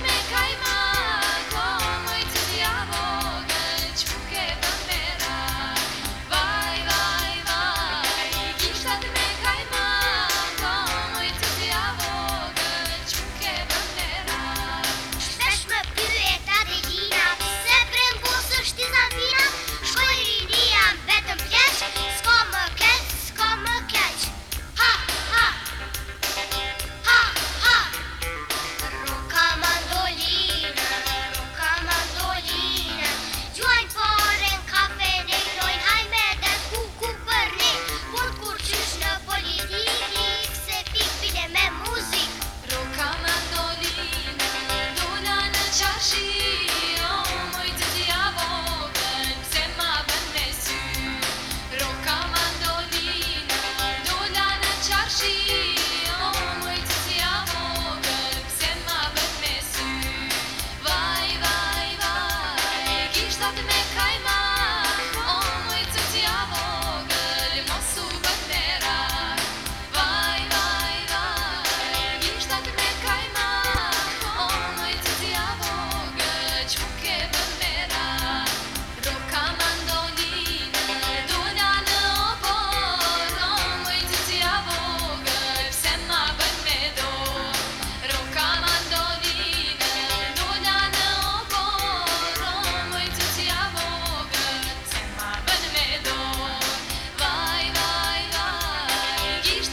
me cae mal.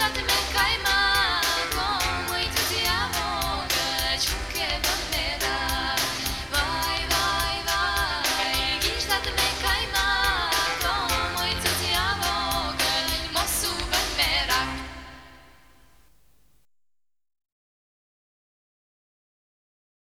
Hatte mir kein